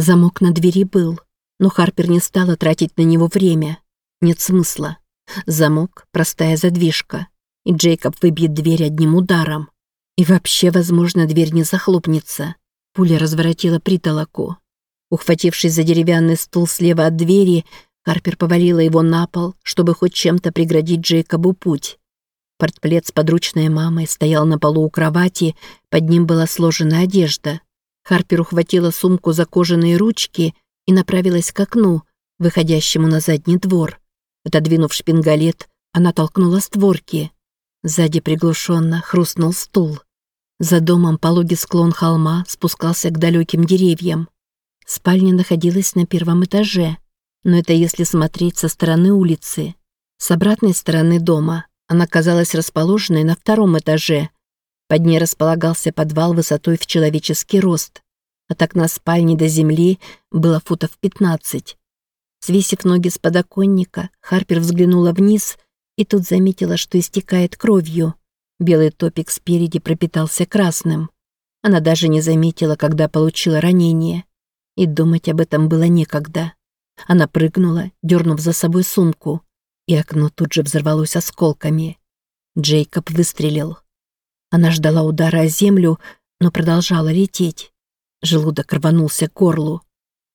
Замок на двери был, но Харпер не стала тратить на него время. Нет смысла. Замок — простая задвижка, и Джейкоб выбьет дверь одним ударом. И вообще, возможно, дверь не захлопнется. Пуля разворотила притолоку. Ухватившись за деревянный стул слева от двери, Харпер повалила его на пол, чтобы хоть чем-то преградить Джейкобу путь. Портплет с подручной мамой стоял на полу у кровати, под ним была сложена одежда. Харпер ухватила сумку за кожаные ручки и направилась к окну, выходящему на задний двор. Отодвинув шпингалет, она толкнула створки. Сзади приглушенно хрустнул стул. За домом пологий склон холма спускался к далеким деревьям. Спальня находилась на первом этаже, но это если смотреть со стороны улицы. С обратной стороны дома она казалась расположенной на втором этаже. Под ней располагался подвал высотой в человеческий рост. От окна спальни до земли было футов 15. Свесив ноги с подоконника, Харпер взглянула вниз и тут заметила, что истекает кровью. Белый топик спереди пропитался красным. Она даже не заметила, когда получила ранение. И думать об этом было некогда. Она прыгнула, дернув за собой сумку и окно тут же взорвалось осколками. Джейкоб выстрелил. Она ждала удара о землю, но продолжала лететь. Желудок рванулся к горлу.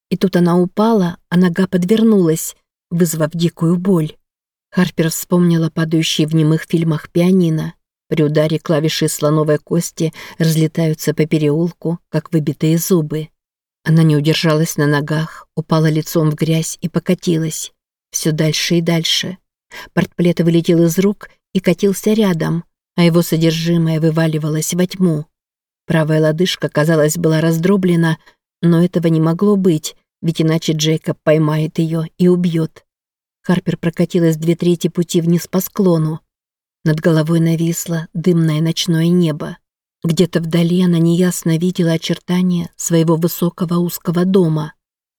И тут она упала, а нога подвернулась, вызвав дикую боль. Харпер вспомнила падающие в немых фильмах пианино. При ударе клавиши слоновой кости разлетаются по переулку, как выбитые зубы. Она не удержалась на ногах, упала лицом в грязь и покатилась. Все дальше и дальше. Портплет вылетел из рук и катился рядом, а его содержимое вываливалось во тьму. Правая лодыжка, казалось, была раздроблена, но этого не могло быть, ведь иначе Джейкоб поймает ее и убьет. Харпер прокатилась две трети пути вниз по склону. Над головой нависло дымное ночное небо. Где-то вдали она неясно видела очертания своего высокого узкого дома.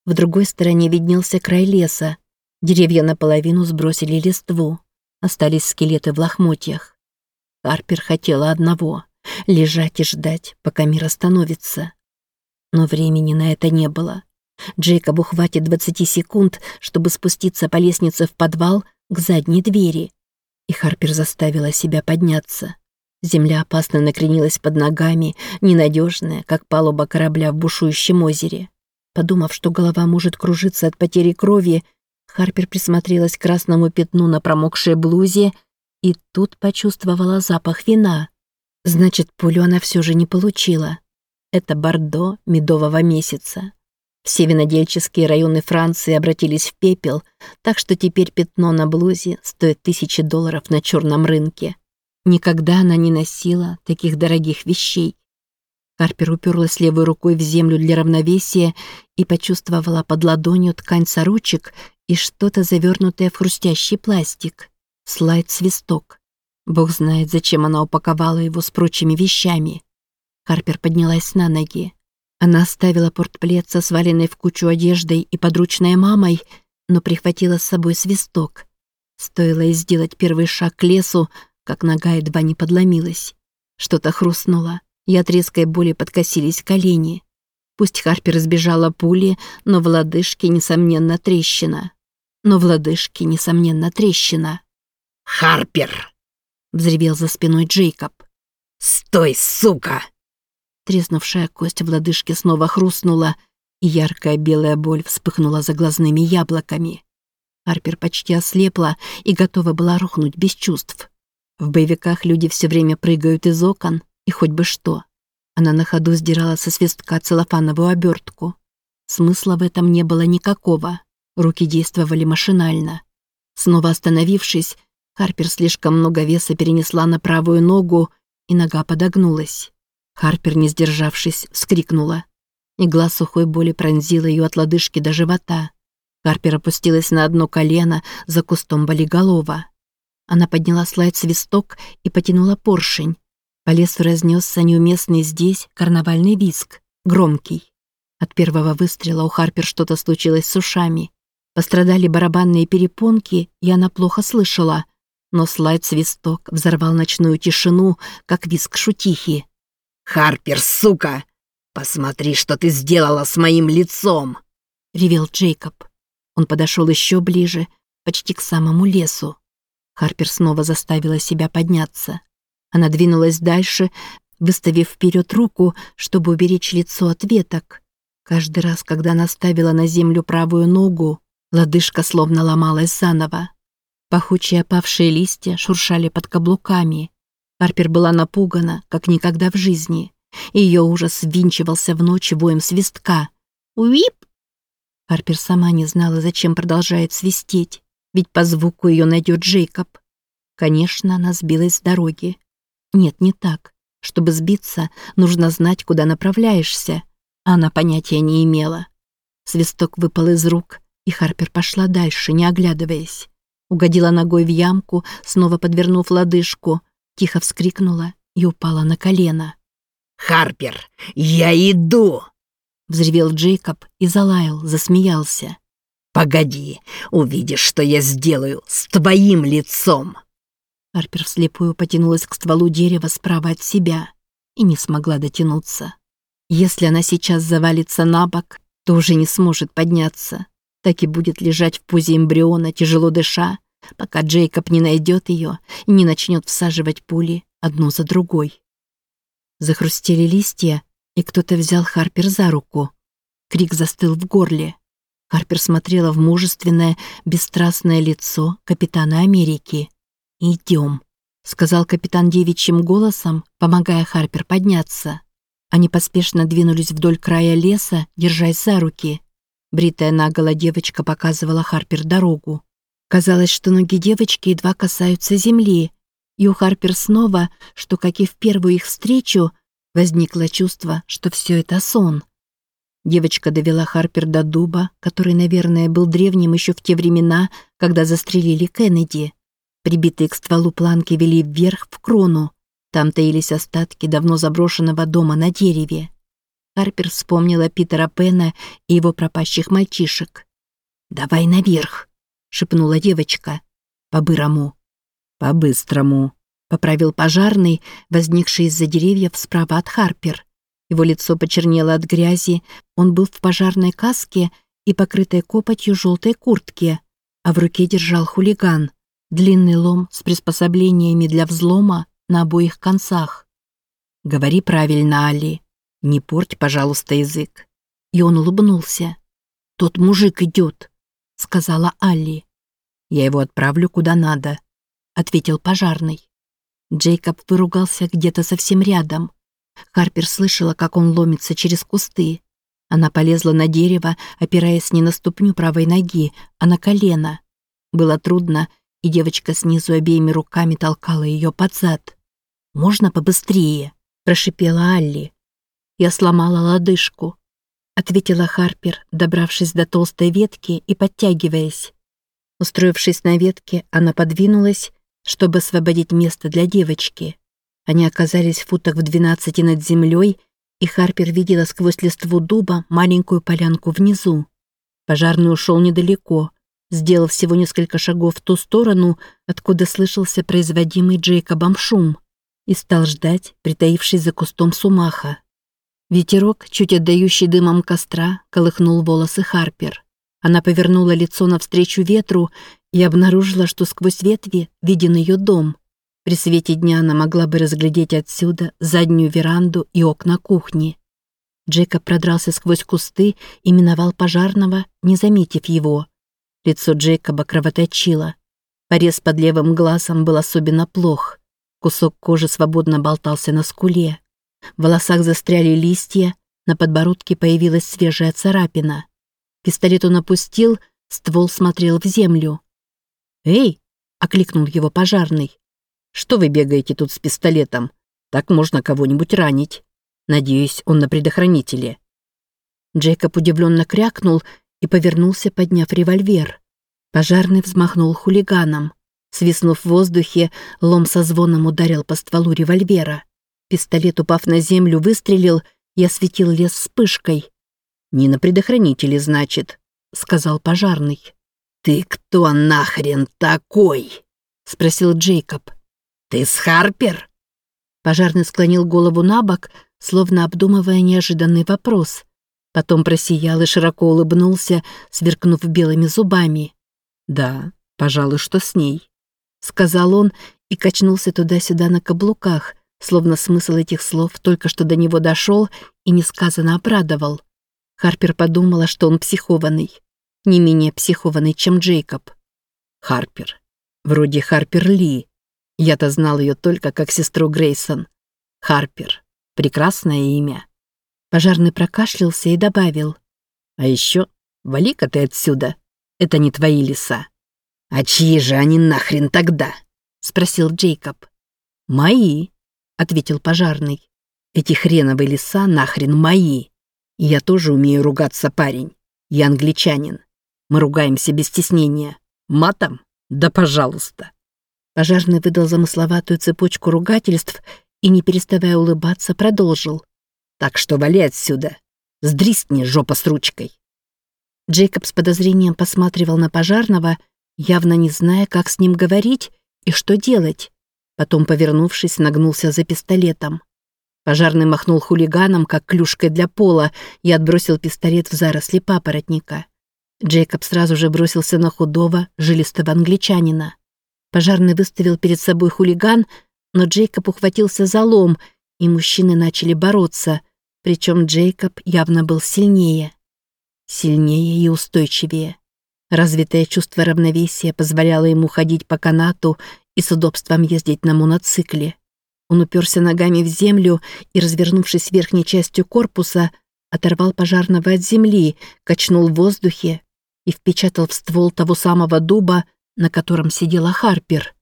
В другой стороне виднелся край леса, Деревья наполовину сбросили листву. Остались скелеты в лохмотьях. Харпер хотела одного — лежать и ждать, пока мир остановится. Но времени на это не было. Джейкобу хватит 20 секунд, чтобы спуститься по лестнице в подвал к задней двери. И Харпер заставила себя подняться. Земля опасно накренилась под ногами, ненадежная, как палуба корабля в бушующем озере. Подумав, что голова может кружиться от потери крови, Харпер присмотрелась к красному пятну на промокшей блузе и тут почувствовала запах вина. Значит, пулю она все же не получила. Это бордо медового месяца. Все винодельческие районы Франции обратились в пепел, так что теперь пятно на блузе стоит тысячи долларов на черном рынке. Никогда она не носила таких дорогих вещей. Харпер уперлась левой рукой в землю для равновесия и почувствовала под ладонью ткань сорочек и что-то завернутое в хрустящий пластик. Слайд-свисток. Бог знает, зачем она упаковала его с прочими вещами. Харпер поднялась на ноги. Она оставила портплет со сваленной в кучу одеждой и подручной мамой, но прихватила с собой свисток. Стоило ей сделать первый шаг к лесу, как нога едва не подломилась. Что-то хрустнуло, и от резкой боли подкосились колени. Пусть Харпер избежала пули, но в лодыжке, несомненно, трещина но в лодыжке, несомненно, трещина. «Харпер!» — взревел за спиной Джейкоб. «Стой, сука!» Треснувшая кость в лодыжке снова хрустнула, и яркая белая боль вспыхнула за глазными яблоками. Харпер почти ослепла и готова была рухнуть без чувств. В боевиках люди все время прыгают из окон, и хоть бы что. Она на ходу сдирала со свистка целлофановую обертку. Смысла в этом не было никакого. Руки действовали машинально. Снова остановившись, Харпер слишком много веса перенесла на правую ногу, и нога подогнулась. Харпер, не сдержавшись, вскрикнула. Игла сухой боли пронзила ее от лодыжки до живота. Харпер опустилась на одно колено за кустом болиголова. Она подняла слайд-свисток и потянула поршень. По лесу разнесся неуместный здесь карнавальный виск, громкий. От первого выстрела у Харпер что-то случилось с ушами. Пострадали барабанные перепонки, и она плохо слышала. Но слайд-свисток взорвал ночную тишину, как виск шутихи. «Харпер, сука! «Посмотри, что ты сделала с моим лицом!» — ревел Джейкоб. Он подошел еще ближе, почти к самому лесу. Харпер снова заставила себя подняться. Она двинулась дальше, выставив вперед руку, чтобы уберечь лицо от веток. Каждый раз, когда она ставила на землю правую ногу, лодыжка словно ломалась заново. Пахучие опавшие листья шуршали под каблуками. Харпер была напугана, как никогда в жизни. Ее ужас ввинчивался в ночь воем свистка. «Уип!» Харпер сама не знала, зачем продолжает свистеть, ведь по звуку ее найдет Джейкоб. Конечно, она сбилась с дороги. Нет, не так. Чтобы сбиться, нужно знать, куда направляешься. Она понятия не имела. Свисток выпал из рук, и Харпер пошла дальше, не оглядываясь. Угодила ногой в ямку, снова подвернув лодыжку, тихо вскрикнула и упала на колено. «Харпер, я иду!» Взревел Джейкоб и залаял, засмеялся. «Погоди, увидишь, что я сделаю с твоим лицом!» Харпер вслепую потянулась к стволу дерева справа от себя и не смогла дотянуться. Если она сейчас завалится на бок, то уже не сможет подняться. Так и будет лежать в позе эмбриона, тяжело дыша, пока Джейкоб не найдет ее и не начнет всаживать пули одну за другой. Захрустели листья, и кто-то взял Харпер за руку. Крик застыл в горле. Харпер смотрела в мужественное, бесстрастное лицо капитана Америки. «Идем», — сказал капитан девичьим голосом, помогая Харпер подняться. Они поспешно двинулись вдоль края леса, держась за руки. Бритая наголо девочка показывала Харпер дорогу. Казалось, что ноги девочки едва касаются земли, и у Харпер снова, что, как и в первую их встречу, возникло чувство, что все это сон. Девочка довела Харпер до дуба, который, наверное, был древним еще в те времена, когда застрелили Кеннеди. Прибитые к стволу планки вели вверх в крону. Там таились остатки давно заброшенного дома на дереве. Харпер вспомнила Питера Пена и его пропащих мальчишек. «Давай наверх», — шепнула девочка. «По-бырому». «По-быстрому», — поправил пожарный, возникший из-за деревьев справа от Харпер. Его лицо почернело от грязи, он был в пожарной каске и покрытой копотью желтой куртке, а в руке держал хулиган. Длинный лом с приспособлениями для взлома на обоих концах. «Говори правильно, Али. Не порть, пожалуйста, язык». И он улыбнулся. «Тот мужик идет», — сказала Алли. «Я его отправлю куда надо», — ответил пожарный. Джейкоб выругался где-то совсем рядом. Харпер слышала, как он ломится через кусты. Она полезла на дерево, опираясь не на ступню правой ноги, а на колено. Было трудно, и девочка снизу обеими руками толкала ее под зад. «Можно побыстрее?» – прошипела Алли. «Я сломала лодыжку», – ответила Харпер, добравшись до толстой ветки и подтягиваясь. Устроившись на ветке, она подвинулась, чтобы освободить место для девочки. Они оказались в футах в двенадцати над землей, и Харпер видела сквозь листву дуба маленькую полянку внизу. Пожарный ушел недалеко, сделал всего несколько шагов в ту сторону, откуда слышался производимый Джейкобом шум, и стал ждать, притаившись за кустом сумаха. Ветерок, чуть отдающий дымом костра, колыхнул волосы Харпер. Она повернула лицо навстречу ветру и обнаружила, что сквозь ветви виден ее дом. При свете дня она могла бы разглядеть отсюда заднюю веранду и окна кухни. Джейкоб продрался сквозь кусты и миновал пожарного, не заметив его. Лицо Джейкоба кровоточило. Порез под левым глазом был особенно плох. Кусок кожи свободно болтался на скуле. В волосах застряли листья, на подбородке появилась свежая царапина. Пистолет он опустил, ствол смотрел в землю. «Эй!» — окликнул его пожарный. «Что вы бегаете тут с пистолетом? Так можно кого-нибудь ранить. Надеюсь, он на предохранителе». Джейкоб удивленно крякнул и повернулся, подняв револьвер. Пожарный взмахнул хулиганом. Свистнув в воздухе, лом со звоном ударил по стволу револьвера. Пистолет, упав на землю, выстрелил и осветил лес вспышкой. «Не на предохранителе, значит», — сказал пожарный. «Ты кто нахрен такой?» — спросил Джейкоб. «Ты с Харпер?» Пожарный склонил голову на бок, словно обдумывая неожиданный вопрос. Потом просиял и широко улыбнулся, сверкнув белыми зубами. «Да, пожалуй, что с ней», — сказал он и качнулся туда-сюда на каблуках, словно смысл этих слов только что до него дошел и несказанно обрадовал. Харпер подумала, что он психованный, не менее психованный, чем Джейкоб. Харпер. Вроде Харпер Ли. Я-то знал ее только как сестру Грейсон. Харпер. Прекрасное имя. Пожарный прокашлялся и добавил. А еще вали-ка ты отсюда. Это не твои леса. А чьи же они нахрен тогда? Спросил Джейкоб. Мои, ответил пожарный. Эти хреновые леса нахрен мои. Я тоже умею ругаться, парень. Я англичанин. Мы ругаемся без стеснения. Матом? Да пожалуйста. Пожарный выдал замысловатую цепочку ругательств и, не переставая улыбаться, продолжил. Так что вали отсюда. Сдрисни, жопа с ручкой. Джейкоб с подозрением посматривал на пожарного, явно не зная, как с ним говорить и что делать. Потом, повернувшись, нагнулся за пистолетом. Пожарный махнул хулиганом, как клюшкой для пола, и отбросил пистолет в заросли папоротника. Джейкоб сразу же бросился на худого, жилистого англичанина. Пожарный выставил перед собой хулиган, но Джейкоб ухватился за лом, и мужчины начали бороться, причем Джейкоб явно был сильнее. Сильнее и устойчивее. Развитое чувство равновесия позволяло ему ходить по канату и с удобством ездить на моноцикле. Он уперся ногами в землю и, развернувшись верхней частью корпуса, оторвал пожарного от земли, качнул в воздухе и впечатал в ствол того самого дуба, на котором сидела Харпер.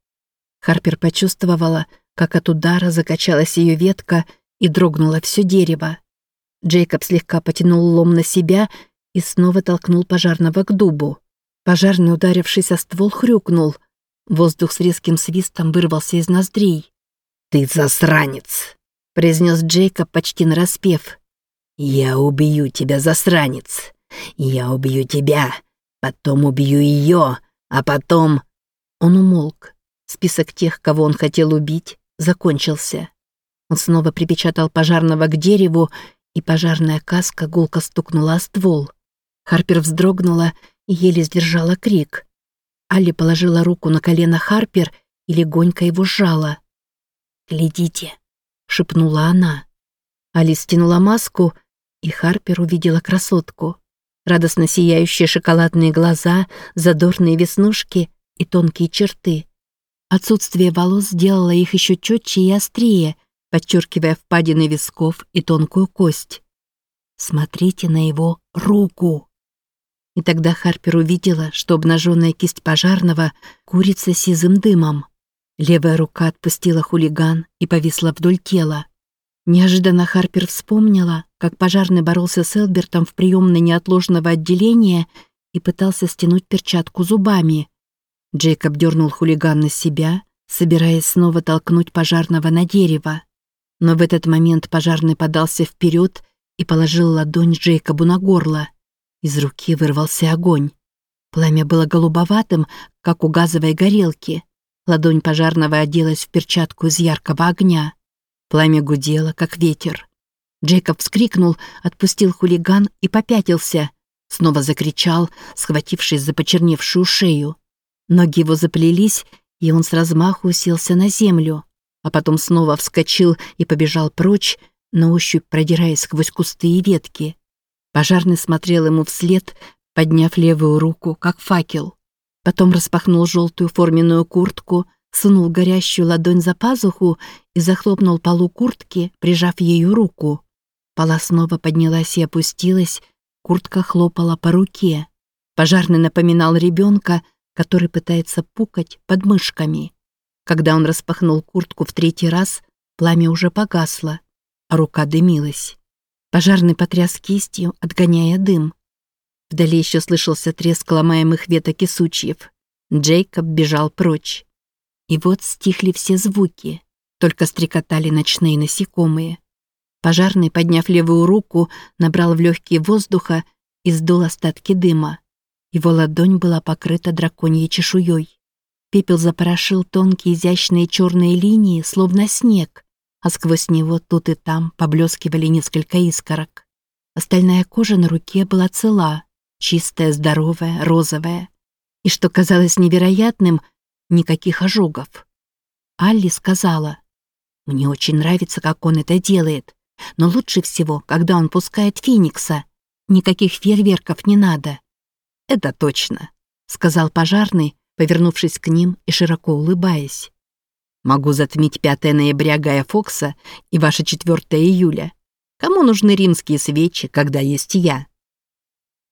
Харпер почувствовала, как от удара закачалась ее ветка и дрогнуло все дерево. Джейкоб слегка потянул лом на себя и снова толкнул пожарного к дубу. Пожарный, ударившись о ствол, хрюкнул. Воздух с резким свистом вырвался из ноздрей. «Ты засранец!» — произнес Джейкоб почти нараспев. «Я убью тебя, засранец! Я убью тебя, потом убью ее, а потом...» Он умолк. Список тех, кого он хотел убить, закончился. Он снова припечатал пожарного к дереву, и пожарная каска гулко стукнула о ствол. Харпер вздрогнула и еле сдержала крик. Алли положила руку на колено Харпер и легонько его сжала. «Глядите», — шепнула она. Али стянула маску, и Харпер увидела красотку. Радостно сияющие шоколадные глаза, задорные веснушки и тонкие черты. Отсутствие волос сделало их еще четче и острее, подчеркивая впадины висков и тонкую кость. «Смотрите на его руку!» И тогда Харпер увидела, что обнаженная кисть пожарного курится сизым дымом. Левая рука отпустила хулиган и повисла вдоль тела. Неожиданно Харпер вспомнила, как пожарный боролся с Элбертом в приемной неотложного отделения и пытался стянуть перчатку зубами. Джейкоб дернул хулиган на себя, собираясь снова толкнуть пожарного на дерево. Но в этот момент пожарный подался вперед и положил ладонь Джейкобу на горло. Из руки вырвался огонь. Пламя было голубоватым, как у газовой горелки. Ладонь пожарного оделась в перчатку из яркого огня. Пламя гудело, как ветер. Джейкоб вскрикнул, отпустил хулиган и попятился. Снова закричал, схватившись за почерневшую шею. Ноги его заплелись, и он с размаху уселся на землю, а потом снова вскочил и побежал прочь, на ощупь продираясь сквозь кусты и ветки. Пожарный смотрел ему вслед, подняв левую руку, как факел. Потом распахнул желтую форменную куртку, сунул горящую ладонь за пазуху и захлопнул полу куртки, прижав ею руку. Пола снова поднялась и опустилась, куртка хлопала по руке. Пожарный напоминал ребенка, который пытается пукать под мышками. Когда он распахнул куртку в третий раз, пламя уже погасло, а рука дымилась. Пожарный потряс кистью, отгоняя дым. Вдали еще слышался треск ломаемых веток и сучьев. Джейкоб бежал прочь. И вот стихли все звуки, только стрекотали ночные насекомые. Пожарный, подняв левую руку, набрал в легкие воздуха и сдул остатки дыма. Его ладонь была покрыта драконьей чешуей. Пепел запорошил тонкие изящные черные линии, словно снег, а сквозь него тут и там поблескивали несколько искорок. Остальная кожа на руке была цела, чистая, здоровая, розовая. И что казалось невероятным, никаких ожогов. Алли сказала, «Мне очень нравится, как он это делает, но лучше всего, когда он пускает Феникса. Никаких фейерверков не надо». «Это точно», — сказал пожарный, повернувшись к ним и широко улыбаясь. «Могу затмить 5 ноября Гая Фокса и ваше 4 июля. Кому нужны римские свечи, когда есть я?»